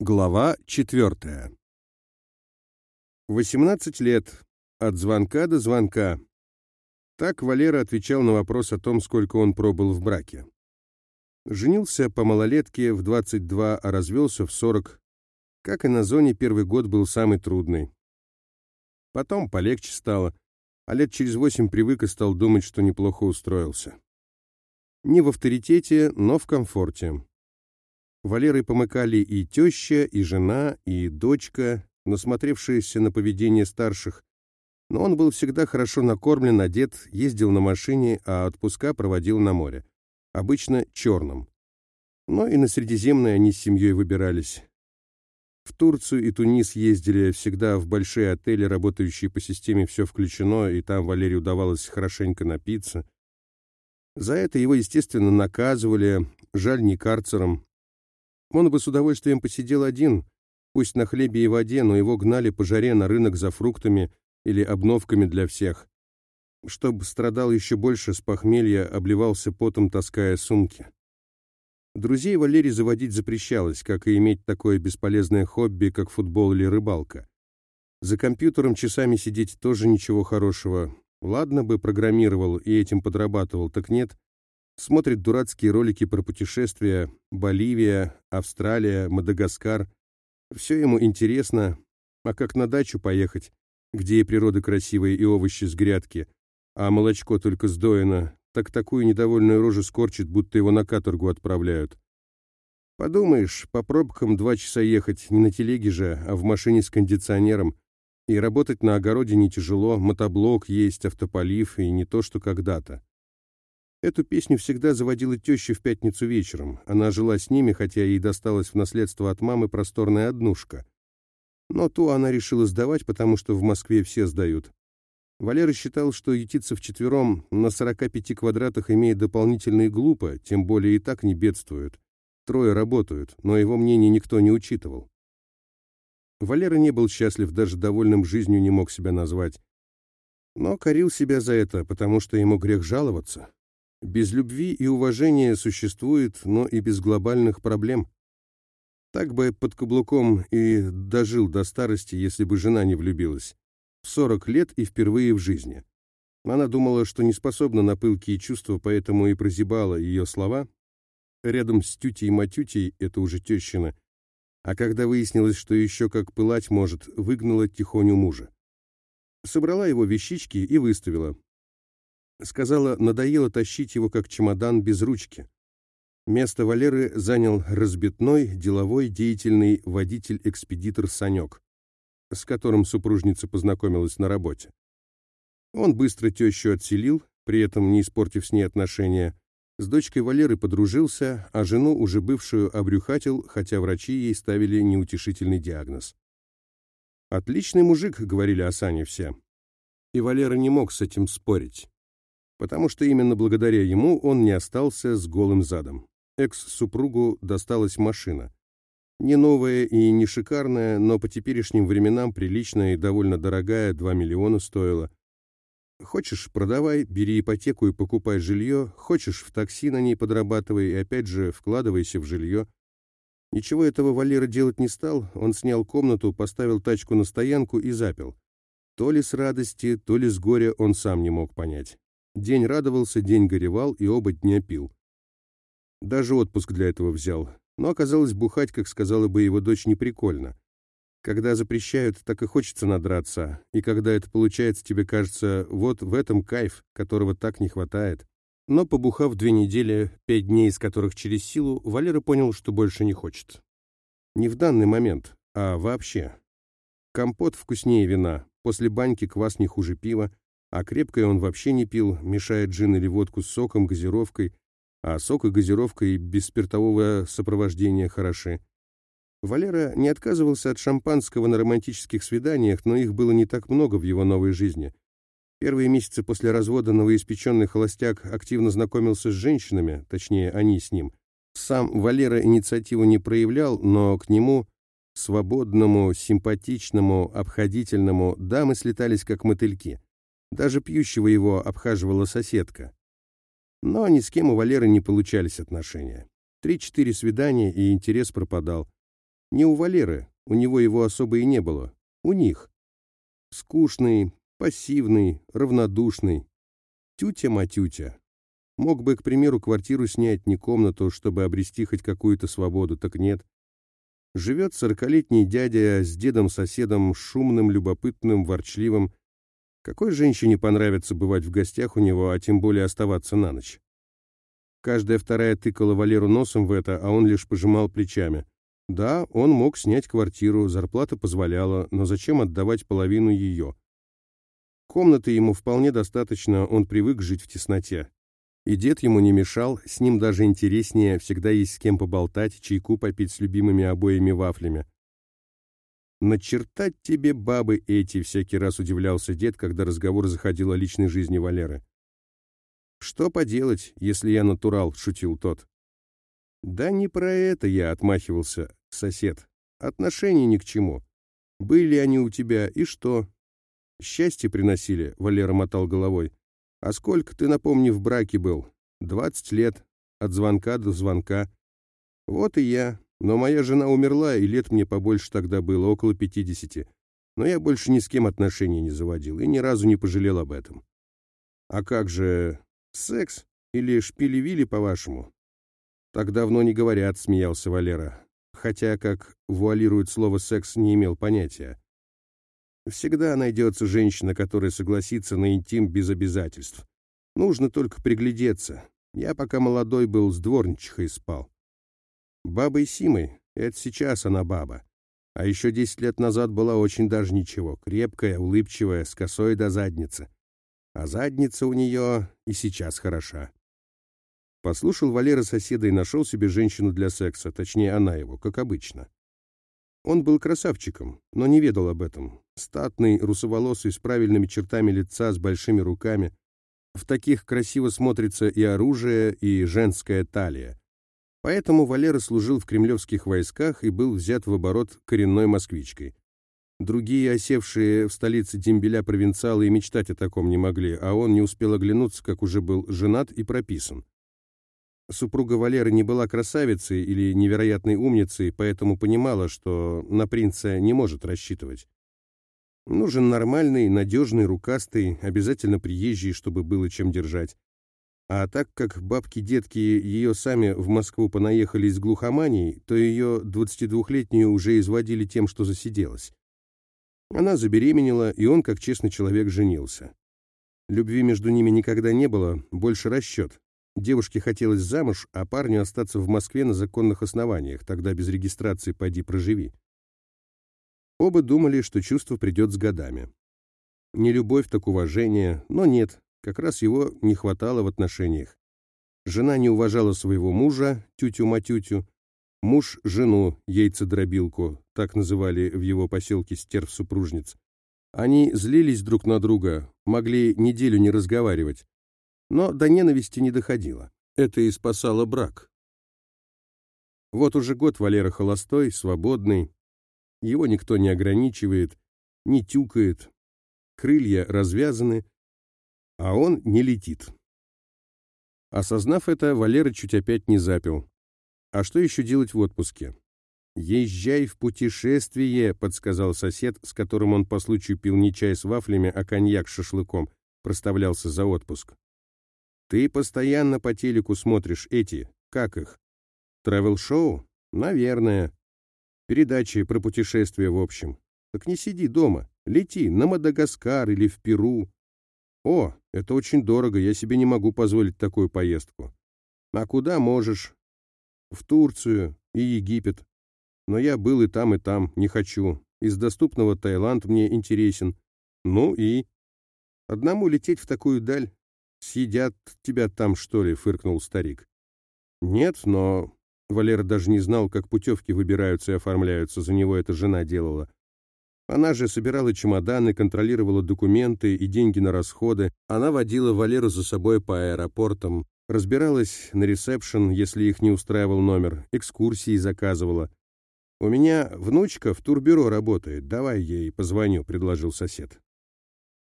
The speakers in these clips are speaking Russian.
Глава четвертая. 18 лет. От звонка до звонка. Так Валера отвечал на вопрос о том, сколько он пробыл в браке. Женился по малолетке в 22, а развелся в 40. Как и на зоне, первый год был самый трудный. Потом полегче стало, а лет через восемь привык и стал думать, что неплохо устроился. Не в авторитете, но в комфорте. Валерой помыкали и теща, и жена, и дочка, насмотревшиеся на поведение старших. Но он был всегда хорошо накормлен, одет, ездил на машине, а отпуска проводил на море. Обычно черным. Но и на Средиземное они с семьей выбирались. В Турцию и Тунис ездили всегда в большие отели, работающие по системе «все включено», и там Валерию удавалось хорошенько напиться. За это его, естественно, наказывали, жаль не карцером, он бы с удовольствием посидел один, пусть на хлебе и воде, но его гнали по жаре на рынок за фруктами или обновками для всех. Чтоб страдал еще больше, с похмелья обливался потом, таская сумки. Друзей Валерий заводить запрещалось, как и иметь такое бесполезное хобби, как футбол или рыбалка. За компьютером часами сидеть тоже ничего хорошего. Ладно бы программировал и этим подрабатывал, так нет, смотрит дурацкие ролики про путешествия, Боливия, Австралия, Мадагаскар. Все ему интересно, а как на дачу поехать, где и природа красивая, и овощи с грядки, а молочко только сдоено, так такую недовольную рожу скорчит, будто его на каторгу отправляют. Подумаешь, по пробкам два часа ехать, не на телеге же, а в машине с кондиционером. И работать на огороде не тяжело, мотоблок есть, автополив, и не то, что когда-то. Эту песню всегда заводила теща в пятницу вечером. Она жила с ними, хотя ей досталась в наследство от мамы просторная однушка. Но ту она решила сдавать, потому что в Москве все сдают. Валера считал, что ютиться вчетвером на 45 квадратах имеет дополнительные глупо, тем более и так не бедствуют. Трое работают, но его мнение никто не учитывал. Валера не был счастлив, даже довольным жизнью не мог себя назвать. Но корил себя за это, потому что ему грех жаловаться. Без любви и уважения существует, но и без глобальных проблем. Так бы под каблуком и дожил до старости, если бы жена не влюбилась. В 40 лет и впервые в жизни. Она думала, что не способна на пылкие чувства, поэтому и прозябала ее слова. Рядом с тютей-матютей, это уже тещина, а когда выяснилось, что еще как пылать может, выгнала тихоню мужа. Собрала его вещички и выставила. Сказала, надоело тащить его как чемодан без ручки. Место Валеры занял разбитной, деловой, деятельный водитель-экспедитор Санек, с которым супружница познакомилась на работе. Он быстро тещу отселил, при этом не испортив с ней отношения. С дочкой Валеры подружился, а жену, уже бывшую, обрюхатил, хотя врачи ей ставили неутешительный диагноз. «Отличный мужик», — говорили о Сане все. И Валера не мог с этим спорить потому что именно благодаря ему он не остался с голым задом. Экс-супругу досталась машина. Не новая и не шикарная, но по теперешним временам приличная и довольно дорогая, 2 миллиона стоила. Хочешь – продавай, бери ипотеку и покупай жилье, хочешь – в такси на ней подрабатывай и опять же вкладывайся в жилье. Ничего этого Валера делать не стал, он снял комнату, поставил тачку на стоянку и запил. То ли с радости, то ли с горя он сам не мог понять. День радовался, день горевал и оба дня пил. Даже отпуск для этого взял. Но оказалось, бухать, как сказала бы его дочь, неприкольно. Когда запрещают, так и хочется надраться. И когда это получается, тебе кажется, вот в этом кайф, которого так не хватает. Но побухав две недели, пять дней из которых через силу, Валера понял, что больше не хочет. Не в данный момент, а вообще. Компот вкуснее вина, после баньки квас не хуже пива, а крепкое он вообще не пил, мешая джин или водку с соком, газировкой, а сок и газировка и без спиртового сопровождения хороши. Валера не отказывался от шампанского на романтических свиданиях, но их было не так много в его новой жизни. Первые месяцы после развода новоиспеченный холостяк активно знакомился с женщинами, точнее, они с ним. Сам Валера инициативу не проявлял, но к нему, свободному, симпатичному, обходительному, дамы слетались как мотыльки. Даже пьющего его обхаживала соседка. Но ни с кем у Валеры не получались отношения. Три-четыре свидания, и интерес пропадал. Не у Валеры, у него его особо и не было. У них. Скучный, пассивный, равнодушный. Тютя-матютя. Мог бы, к примеру, квартиру снять, не комнату, чтобы обрести хоть какую-то свободу, так нет. Живет сорокалетний дядя с дедом-соседом, шумным, любопытным, ворчливым. Какой женщине понравится бывать в гостях у него, а тем более оставаться на ночь? Каждая вторая тыкала Валеру носом в это, а он лишь пожимал плечами. Да, он мог снять квартиру, зарплата позволяла, но зачем отдавать половину ее? Комнаты ему вполне достаточно, он привык жить в тесноте. И дед ему не мешал, с ним даже интереснее, всегда есть с кем поболтать, чайку попить с любимыми обоими вафлями. «Начертать тебе бабы эти!» — всякий раз удивлялся дед, когда разговор заходил о личной жизни Валеры. «Что поделать, если я натурал?» — шутил тот. «Да не про это я», — отмахивался сосед. «Отношения ни к чему. Были они у тебя, и что?» «Счастье приносили», — Валера мотал головой. А сколько ты, напомни, в браке был? Двадцать лет. От звонка до звонка. Вот и я. Но моя жена умерла, и лет мне побольше тогда было, около пятидесяти. Но я больше ни с кем отношений не заводил и ни разу не пожалел об этом. А как же секс? Или шпили-вили, по-вашему? Так давно не говорят, смеялся Валера. Хотя, как вуалирует слово «секс», не имел понятия. Всегда найдется женщина, которая согласится на интим без обязательств. Нужно только приглядеться. Я пока молодой был, с дворничихой спал. Бабой Симой — это сейчас она баба. А еще десять лет назад была очень даже ничего, крепкая, улыбчивая, с косой до задницы. А задница у нее и сейчас хороша. Послушал Валера соседа и нашел себе женщину для секса, точнее, она его, как обычно. Он был красавчиком, но не ведал об этом. Статный, русоволосый, с правильными чертами лица, с большими руками. В таких красиво смотрится и оружие, и женская талия. Поэтому Валера служил в кремлевских войсках и был взят в оборот коренной москвичкой. Другие, осевшие в столице дембеля провинциалы, и мечтать о таком не могли, а он не успел оглянуться, как уже был женат и прописан. Супруга Валеры не была красавицей или невероятной умницей, поэтому понимала, что на принца не может рассчитывать. Нужен нормальный, надежный, рукастый, обязательно приезжий, чтобы было чем держать. А так как бабки-детки ее сами в Москву понаехали из глухомании, то ее 22-летнюю уже изводили тем, что засиделась. Она забеременела, и он, как честный человек, женился. Любви между ними никогда не было, больше расчет. Девушке хотелось замуж, а парню остаться в Москве на законных основаниях, тогда без регистрации пойди проживи. Оба думали, что чувство придет с годами. Не любовь, так уважение, но нет, как раз его не хватало в отношениях. Жена не уважала своего мужа, тютю-матютю, муж — жену, яйцедробилку, так называли в его поселке стерв-супружниц. Они злились друг на друга, могли неделю не разговаривать, но до ненависти не доходило. Это и спасало брак. Вот уже год Валера холостой, свободный. Его никто не ограничивает, не тюкает. Крылья развязаны, а он не летит. Осознав это, Валера чуть опять не запил. А что еще делать в отпуске? «Езжай в путешествие», — подсказал сосед, с которым он по случаю пил не чай с вафлями, а коньяк с шашлыком, проставлялся за отпуск. Ты постоянно по телеку смотришь эти, как их? Тревел-шоу? Наверное. Передачи про путешествия в общем. Так не сиди дома. Лети на Мадагаскар или в Перу. О, это очень дорого, я себе не могу позволить такую поездку. А куда можешь? В Турцию и Египет. Но я был и там, и там, не хочу. Из доступного Таиланд мне интересен. Ну и? Одному лететь в такую даль «Съедят тебя там, что ли?» — фыркнул старик. «Нет, но...» Валера даже не знал, как путевки выбираются и оформляются, за него эта жена делала. Она же собирала чемоданы, контролировала документы и деньги на расходы. Она водила Валеру за собой по аэропортам, разбиралась на ресепшн, если их не устраивал номер, экскурсии заказывала. «У меня внучка в турбюро работает, давай ей позвоню», — предложил сосед.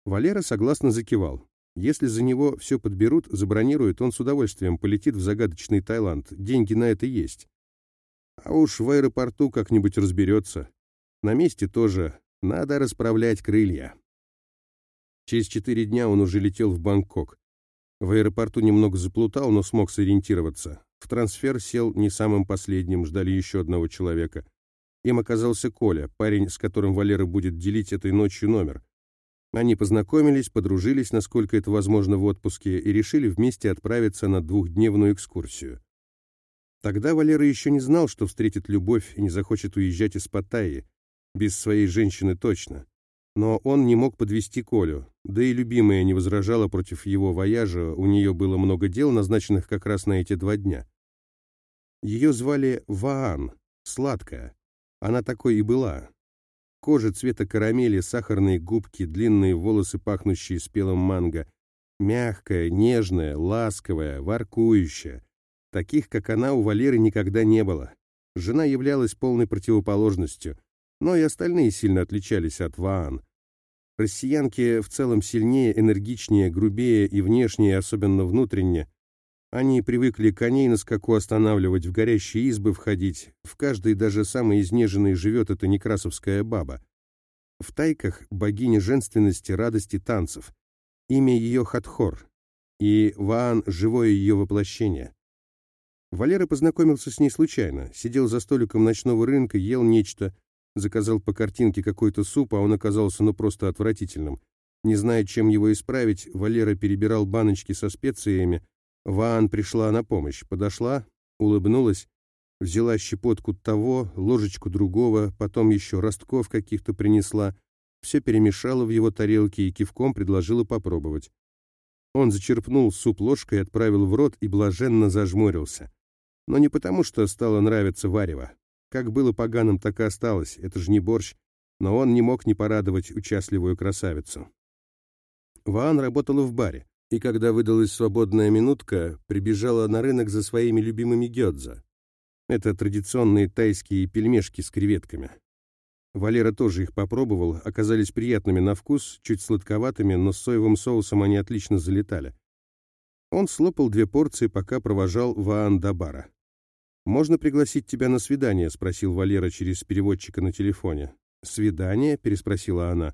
Валера согласно закивал. Если за него все подберут, забронируют, он с удовольствием полетит в загадочный Таиланд. Деньги на это есть. А уж в аэропорту как-нибудь разберется. На месте тоже надо расправлять крылья. Через четыре дня он уже летел в Бангкок. В аэропорту немного заплутал, но смог сориентироваться. В трансфер сел не самым последним, ждали еще одного человека. Им оказался Коля, парень, с которым Валера будет делить этой ночью номер. Они познакомились, подружились, насколько это возможно в отпуске, и решили вместе отправиться на двухдневную экскурсию. Тогда Валера еще не знал, что встретит любовь и не захочет уезжать из Паттайи. Без своей женщины точно. Но он не мог подвести Колю, да и любимая не возражала против его вояжа, у нее было много дел, назначенных как раз на эти два дня. Ее звали Ваан, сладкая. Она такой и была. Кожа цвета карамели, сахарные губки, длинные волосы, пахнущие спелым манго. Мягкая, нежная, ласковая, воркующая. Таких, как она, у Валеры никогда не было. Жена являлась полной противоположностью но и остальные сильно отличались от Ваан. Россиянки в целом сильнее, энергичнее, грубее и внешне, особенно внутренне. Они привыкли коней на скаку останавливать, в горящие избы входить. В каждой, даже самой изнеженной, живет эта некрасовская баба. В тайках богиня женственности, радости, танцев. Имя ее Хатхор. И Ваан — живое ее воплощение. Валера познакомился с ней случайно. Сидел за столиком ночного рынка, ел нечто — Заказал по картинке какой-то суп, а он оказался ну просто отвратительным. Не зная, чем его исправить, Валера перебирал баночки со специями. Ваан пришла на помощь. Подошла, улыбнулась, взяла щепотку того, ложечку другого, потом еще ростков каких-то принесла, все перемешала в его тарелке и кивком предложила попробовать. Он зачерпнул суп ложкой, отправил в рот и блаженно зажмурился. Но не потому, что стало нравиться варево. Как было поганым, так и осталось, это же не борщ, но он не мог не порадовать участливую красавицу. Ваан работала в баре, и когда выдалась свободная минутка, прибежала на рынок за своими любимыми гёдза. Это традиционные тайские пельмешки с креветками. Валера тоже их попробовал, оказались приятными на вкус, чуть сладковатыми, но с соевым соусом они отлично залетали. Он слопал две порции, пока провожал Ваан до бара. «Можно пригласить тебя на свидание?» — спросил Валера через переводчика на телефоне. «Свидание?» — переспросила она.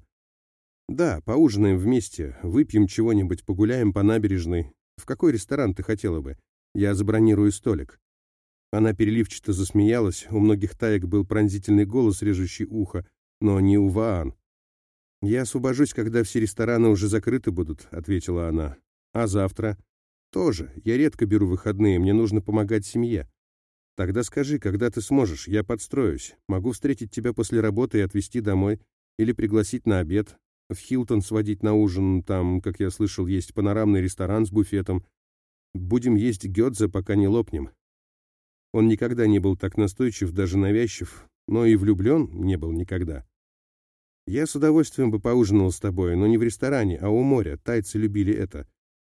«Да, поужинаем вместе, выпьем чего-нибудь, погуляем по набережной. В какой ресторан ты хотела бы? Я забронирую столик». Она переливчато засмеялась, у многих таек был пронзительный голос, режущий ухо, но не у Ваан. «Я освобожусь, когда все рестораны уже закрыты будут», — ответила она. «А завтра?» «Тоже. Я редко беру выходные, мне нужно помогать семье». Тогда скажи, когда ты сможешь, я подстроюсь. Могу встретить тебя после работы и отвезти домой. Или пригласить на обед. В Хилтон сводить на ужин. Там, как я слышал, есть панорамный ресторан с буфетом. Будем есть гёдзе, пока не лопнем. Он никогда не был так настойчив, даже навязчив, но и влюблен не был никогда. Я с удовольствием бы поужинал с тобой, но не в ресторане, а у моря. Тайцы любили это.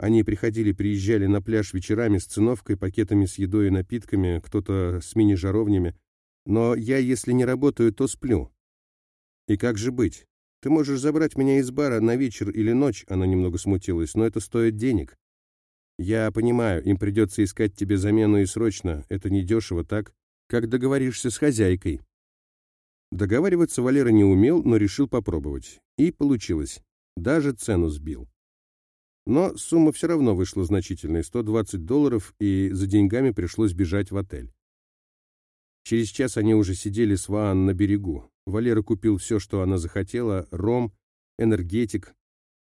Они приходили, приезжали на пляж вечерами с циновкой, пакетами с едой и напитками, кто-то с мини-жаровнями. Но я, если не работаю, то сплю. И как же быть? Ты можешь забрать меня из бара на вечер или ночь, она немного смутилась, но это стоит денег. Я понимаю, им придется искать тебе замену и срочно. Это недешево, так? Как договоришься с хозяйкой? Договариваться Валера не умел, но решил попробовать. И получилось. Даже цену сбил. Но сумма все равно вышла значительной – 120 долларов, и за деньгами пришлось бежать в отель. Через час они уже сидели с Ваан на берегу. Валера купил все, что она захотела – ром, энергетик,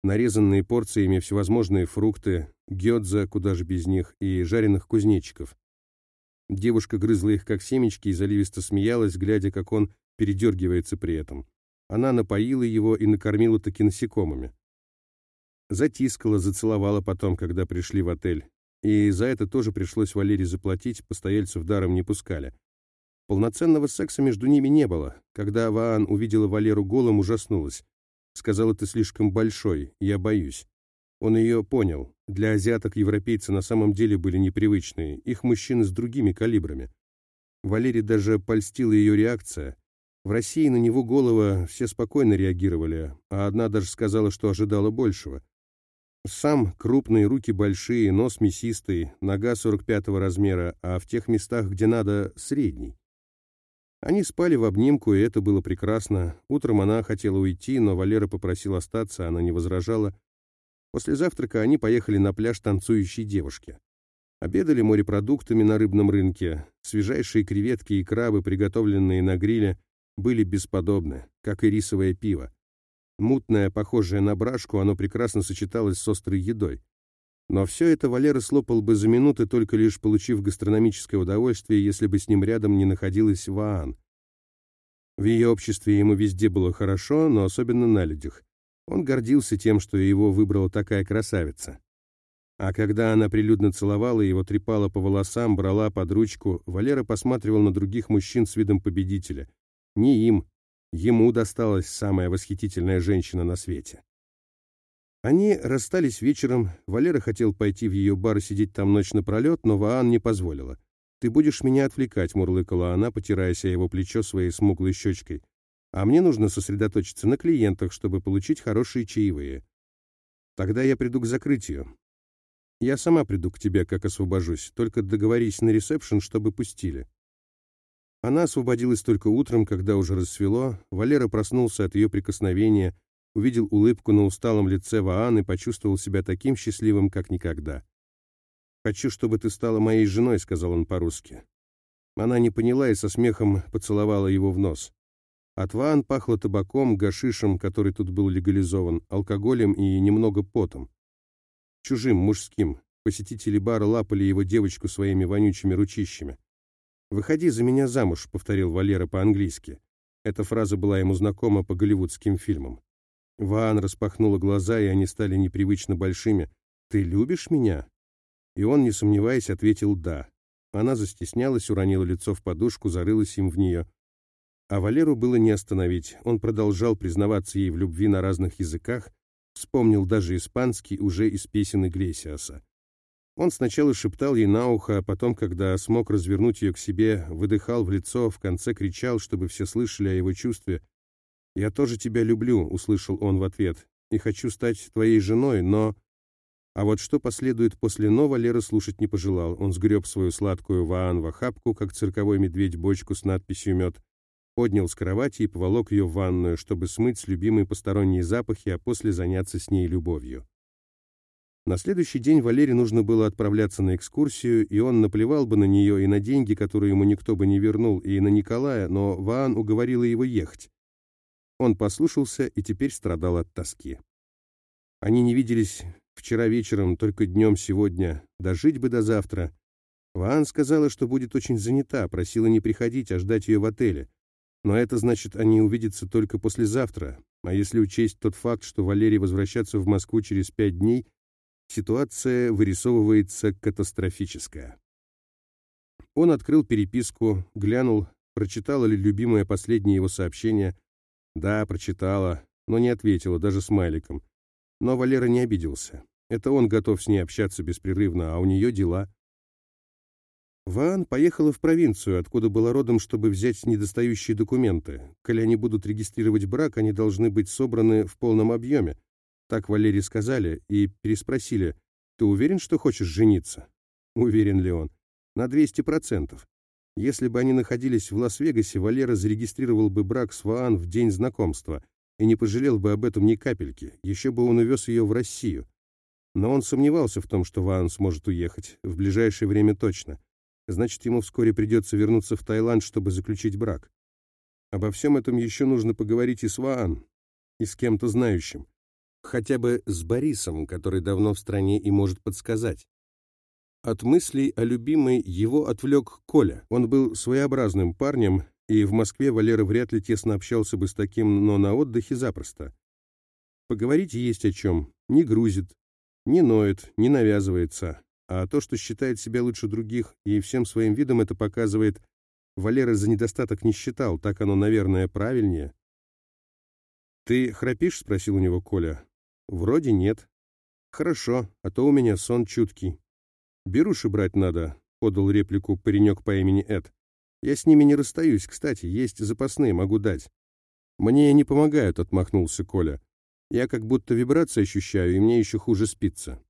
нарезанные порциями всевозможные фрукты, гёдза, куда же без них, и жареных кузнечиков. Девушка грызла их как семечки и заливисто смеялась, глядя, как он передергивается при этом. Она напоила его и накормила таки насекомыми. Затискала, зацеловала потом, когда пришли в отель. И за это тоже пришлось Валере заплатить, постояльцев даром не пускали. Полноценного секса между ними не было. Когда Ваан увидела Валеру голым, ужаснулась. Сказала, ты слишком большой, я боюсь. Он ее понял. Для азиаток европейцы на самом деле были непривычные, их мужчины с другими калибрами. Валере даже польстила ее реакция. В России на него голова все спокойно реагировали, а одна даже сказала, что ожидала большего. Сам крупные, руки большие, нос мясистый, нога 45 размера, а в тех местах, где надо, средний. Они спали в обнимку, и это было прекрасно. Утром она хотела уйти, но Валера попросил остаться, она не возражала. После завтрака они поехали на пляж танцующей девушки. Обедали морепродуктами на рыбном рынке. Свежайшие креветки и крабы, приготовленные на гриле, были бесподобны, как и рисовое пиво. Мутное, похожее на брашку, оно прекрасно сочеталось с острой едой. Но все это Валера слопал бы за минуты, только лишь получив гастрономическое удовольствие, если бы с ним рядом не находилась Ваан. В ее обществе ему везде было хорошо, но особенно на людях. Он гордился тем, что его выбрала такая красавица. А когда она прилюдно целовала его, трепала по волосам, брала под ручку, Валера посматривал на других мужчин с видом победителя. Не им, ему досталась самая восхитительная женщина на свете. Они расстались вечером, Валера хотел пойти в ее бар и сидеть там ночь напролет, но Ваан не позволила. «Ты будешь меня отвлекать», — мурлыкала она, потираясь о его плечо своей смуглой щечкой. «А мне нужно сосредоточиться на клиентах, чтобы получить хорошие чаевые. Тогда я приду к закрытию. Я сама приду к тебе, как освобожусь, только договорись на ресепшн, чтобы пустили». Она освободилась только утром, когда уже рассвело, Валера проснулся от ее прикосновения, увидел улыбку на усталом лице Ваан и почувствовал себя таким счастливым, как никогда. «Хочу, чтобы ты стала моей женой», — сказал он по-русски. Она не поняла и со смехом поцеловала его в нос. От Ваан пахло табаком, гашишем, который тут был легализован, алкоголем и немного потом. Чужим, мужским. Посетители бара лапали его девочку своими вонючими ручищами. «Выходи за меня замуж», — повторил Валера по-английски. Эта фраза была ему знакома по голливудским фильмам. Ваан распахнула глаза, и они стали непривычно большими. «Ты любишь меня?» И он, не сомневаясь, ответил «да». Она застеснялась, уронила лицо в подушку, зарылась им в нее. А Валеру было не остановить. Он продолжал признаваться ей в любви на разных языках, вспомнил даже испанский уже из песен Иглесиаса. Он сначала шептал ей на ухо, а потом, когда смог развернуть ее к себе, выдыхал в лицо, в конце кричал, чтобы все слышали о его чувстве — «Я тоже тебя люблю», — услышал он в ответ, «и хочу стать твоей женой, но...» А вот что последует после «но» Валера слушать не пожелал. Он сгреб свою сладкую ваан в охапку, как цирковой медведь бочку с надписью «мед», поднял с кровати и поволок ее в ванную, чтобы смыть с любимой посторонние запахи, а после заняться с ней любовью. На следующий день Валере нужно было отправляться на экскурсию, и он наплевал бы на нее и на деньги, которые ему никто бы не вернул, и на Николая, но Ваан уговорила его ехать. Он послушался и теперь страдал от тоски. Они не виделись вчера вечером, только днем сегодня. Дожить бы до завтра. Ваан сказала, что будет очень занята, просила не приходить, а ждать ее в отеле. Но это значит, они увидятся только послезавтра. А если учесть тот факт, что Валерий возвращаться в Москву через пять дней, ситуация вырисовывается катастрофическая. Он открыл переписку, глянул, прочитала ли любимое последнее его сообщение, да, прочитала, но не ответила, даже смайликом. Но Валера не обиделся. Это он готов с ней общаться беспрерывно, а у нее дела. Ван поехала в провинцию, откуда была родом, чтобы взять недостающие документы. Коли они будут регистрировать брак, они должны быть собраны в полном объеме. Так Валерий сказали и переспросили, «Ты уверен, что хочешь жениться?» Уверен ли он? На 200%. Если бы они находились в Лас-Вегасе, Валера зарегистрировал бы брак с Ваан в день знакомства и не пожалел бы об этом ни капельки, еще бы он увез ее в Россию. Но он сомневался в том, что Ваан сможет уехать, в ближайшее время точно. Значит, ему вскоре придется вернуться в Таиланд, чтобы заключить брак. Обо всем этом еще нужно поговорить и с Ваан, и с кем-то знающим. Хотя бы с Борисом, который давно в стране и может подсказать. От мыслей о любимой его отвлек Коля. Он был своеобразным парнем, и в Москве Валера вряд ли тесно общался бы с таким, но на отдыхе запросто. Поговорить есть о чем, не грузит, не ноет, не навязывается, а то, что считает себя лучше других и всем своим видом это показывает, Валера за недостаток не считал, так оно, наверное, правильнее. «Ты храпишь?» — спросил у него Коля. «Вроде нет». «Хорошо, а то у меня сон чуткий». «Беруши брать надо», — подал реплику паренек по имени Эд. «Я с ними не расстаюсь, кстати, есть запасные, могу дать». «Мне не помогают», — отмахнулся Коля. «Я как будто вибрации ощущаю, и мне еще хуже спится».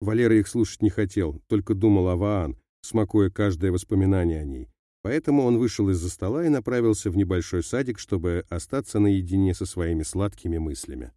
Валера их слушать не хотел, только думал о Ваан, смакуя каждое воспоминание о ней. Поэтому он вышел из-за стола и направился в небольшой садик, чтобы остаться наедине со своими сладкими мыслями.